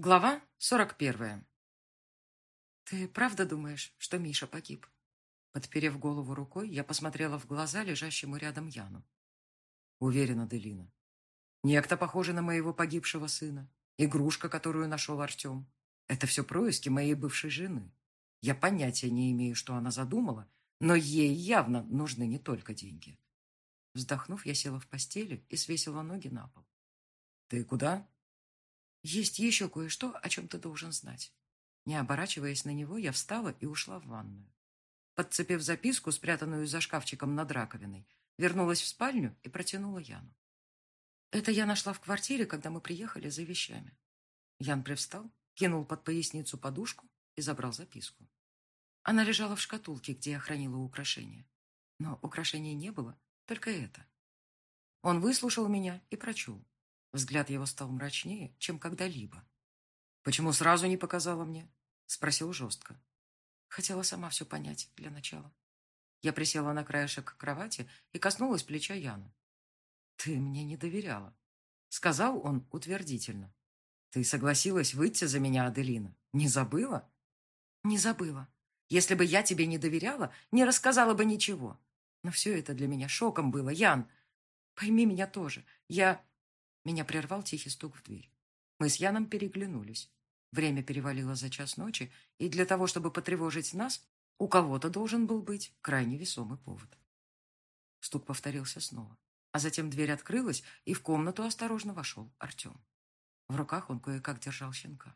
Глава сорок первая. «Ты правда думаешь, что Миша погиб?» Подперев голову рукой, я посмотрела в глаза лежащему рядом Яну. Уверена, Делина. Некто, похожий на моего погибшего сына. Игрушка, которую нашел Артем. Это все происки моей бывшей жены. Я понятия не имею, что она задумала, но ей явно нужны не только деньги. Вздохнув, я села в постели и свесила ноги на пол. «Ты куда?» Есть еще кое-что, о чем ты должен знать. Не оборачиваясь на него, я встала и ушла в ванную. Подцепив записку, спрятанную за шкафчиком над раковиной, вернулась в спальню и протянула Яну. Это я нашла в квартире, когда мы приехали за вещами. Ян привстал, кинул под поясницу подушку и забрал записку. Она лежала в шкатулке, где я хранила украшения. Но украшений не было, только это. Он выслушал меня и прочел. Взгляд его стал мрачнее, чем когда-либо. «Почему сразу не показала мне?» — спросил жестко. Хотела сама все понять для начала. Я присела на краешек кровати и коснулась плеча Яна. «Ты мне не доверяла», — сказал он утвердительно. «Ты согласилась выйти за меня, Аделина? Не забыла?» «Не забыла. Если бы я тебе не доверяла, не рассказала бы ничего. Но все это для меня шоком было, Ян. Пойми меня тоже. Я... Меня прервал тихий стук в дверь. Мы с Яном переглянулись. Время перевалило за час ночи, и для того, чтобы потревожить нас, у кого-то должен был быть крайне весомый повод. Стук повторился снова, а затем дверь открылась, и в комнату осторожно вошел Артем. В руках он кое-как держал щенка.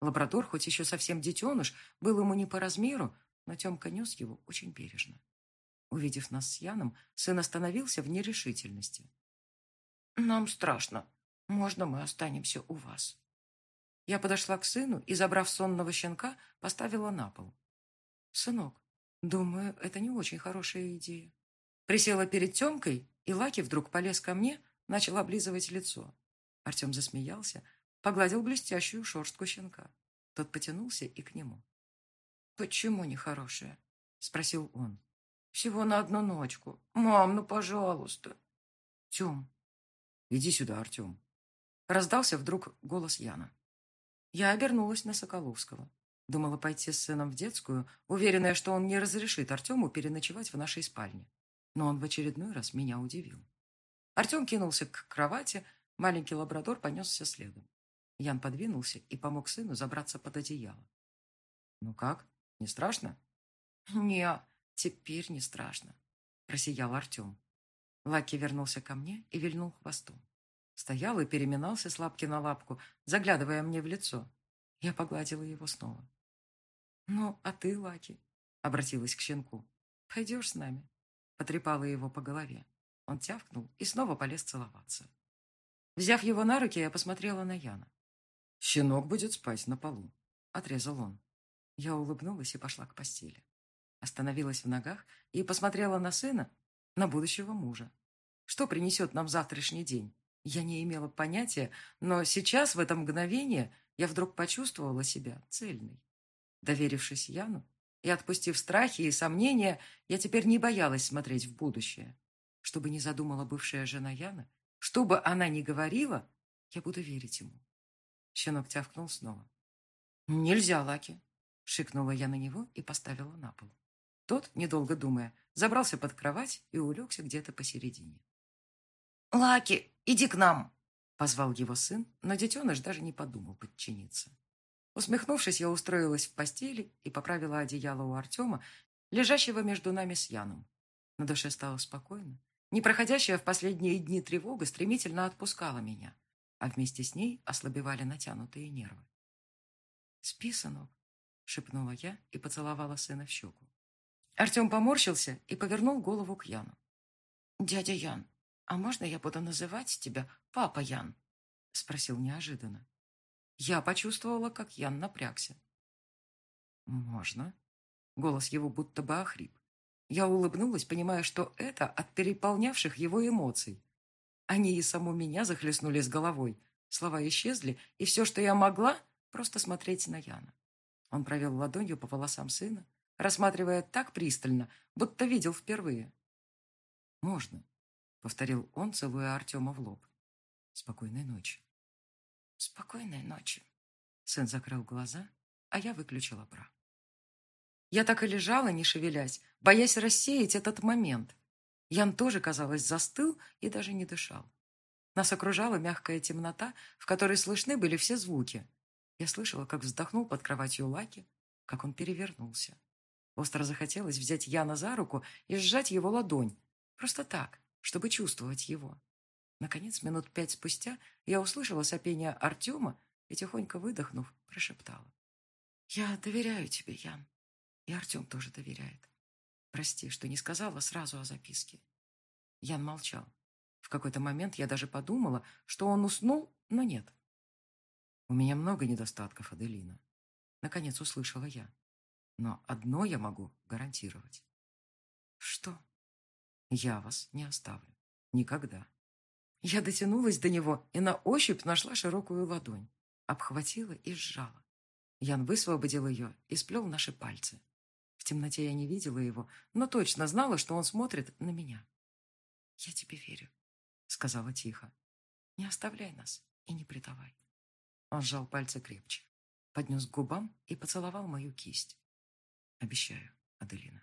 Лабрадор, хоть еще совсем детеныш, был ему не по размеру, но Темка нес его очень бережно. Увидев нас с Яном, сын остановился в нерешительности. «Нам страшно. Можно мы останемся у вас?» Я подошла к сыну и, забрав сонного щенка, поставила на пол. «Сынок, думаю, это не очень хорошая идея». Присела перед Темкой, и Лаки вдруг полез ко мне, начал облизывать лицо. Артем засмеялся, погладил блестящую шерстку щенка. Тот потянулся и к нему. «Почему нехорошая?» — спросил он. «Всего на одну ночку. Мам, ну, пожалуйста». «Тем, «Иди сюда, Артем!» Раздался вдруг голос Яна. Я обернулась на Соколовского. Думала пойти с сыном в детскую, уверенная, что он не разрешит Артему переночевать в нашей спальне. Но он в очередной раз меня удивил. Артем кинулся к кровати, маленький лабрадор понесся следом. Ян подвинулся и помог сыну забраться под одеяло. «Ну как, не страшно?» «Не, теперь не страшно», — просиял Артем. Лаки вернулся ко мне и вильнул хвостом. Стоял и переминался с лапки на лапку, заглядывая мне в лицо. Я погладила его снова. «Ну, а ты, Лаки?» — обратилась к щенку. «Пойдешь с нами?» Потрепала его по голове. Он тявкнул и снова полез целоваться. Взяв его на руки, я посмотрела на Яна. «Щенок будет спать на полу», — отрезал он. Я улыбнулась и пошла к постели. Остановилась в ногах и посмотрела на сына, на будущего мужа. Что принесет нам завтрашний день? Я не имела понятия, но сейчас, в это мгновение, я вдруг почувствовала себя цельной. Доверившись Яну и отпустив страхи и сомнения, я теперь не боялась смотреть в будущее. Что бы ни задумала бывшая жена Яна, что бы она ни говорила, я буду верить ему. Щенок тявкнул снова. «Нельзя, Лаки!» — шикнула я на него и поставила на пол. Тот, недолго думая, забрался под кровать и улегся где-то посередине. «Лаки, иди к нам!» — позвал его сын, но детеныш даже не подумал подчиниться. Усмехнувшись, я устроилась в постели и поправила одеяло у Артема, лежащего между нами с Яном. На душе стало спокойно. Непроходящая в последние дни тревога стремительно отпускала меня, а вместе с ней ослабевали натянутые нервы. «Спи, сынок», — шепнула я и поцеловала сына в щеку. Артем поморщился и повернул голову к Яну. «Дядя Ян, а можно я буду называть тебя Папа Ян?» Спросил неожиданно. Я почувствовала, как Ян напрягся. «Можно?» Голос его будто бы охрип. Я улыбнулась, понимая, что это от переполнявших его эмоций. Они и саму меня захлестнули с головой. Слова исчезли, и все, что я могла, просто смотреть на Яна. Он провел ладонью по волосам сына, рассматривая так пристально, будто видел впервые. «Можно», — повторил он, целуя Артема в лоб. «Спокойной ночи». «Спокойной ночи», — Сын закрыл глаза, а я выключила бра. Я так и лежала, не шевелясь, боясь рассеять этот момент. Ян тоже, казалось, застыл и даже не дышал. Нас окружала мягкая темнота, в которой слышны были все звуки. Я слышала, как вздохнул под кроватью Лаки, как он перевернулся. Остро захотелось взять Яна за руку и сжать его ладонь. Просто так, чтобы чувствовать его. Наконец, минут пять спустя, я услышала сопение Артема и, тихонько выдохнув, прошептала. «Я доверяю тебе, Ян. И Артем тоже доверяет. Прости, что не сказала сразу о записке». Ян молчал. В какой-то момент я даже подумала, что он уснул, но нет. «У меня много недостатков, Аделина», — наконец услышала я. «Но одно я могу гарантировать». «Что?» «Я вас не оставлю. Никогда». Я дотянулась до него и на ощупь нашла широкую ладонь, обхватила и сжала. Ян высвободил ее и сплел наши пальцы. В темноте я не видела его, но точно знала, что он смотрит на меня. «Я тебе верю», — сказала тихо. «Не оставляй нас и не предавай». Он сжал пальцы крепче, поднес к губам и поцеловал мою кисть. «Обещаю, Аделина».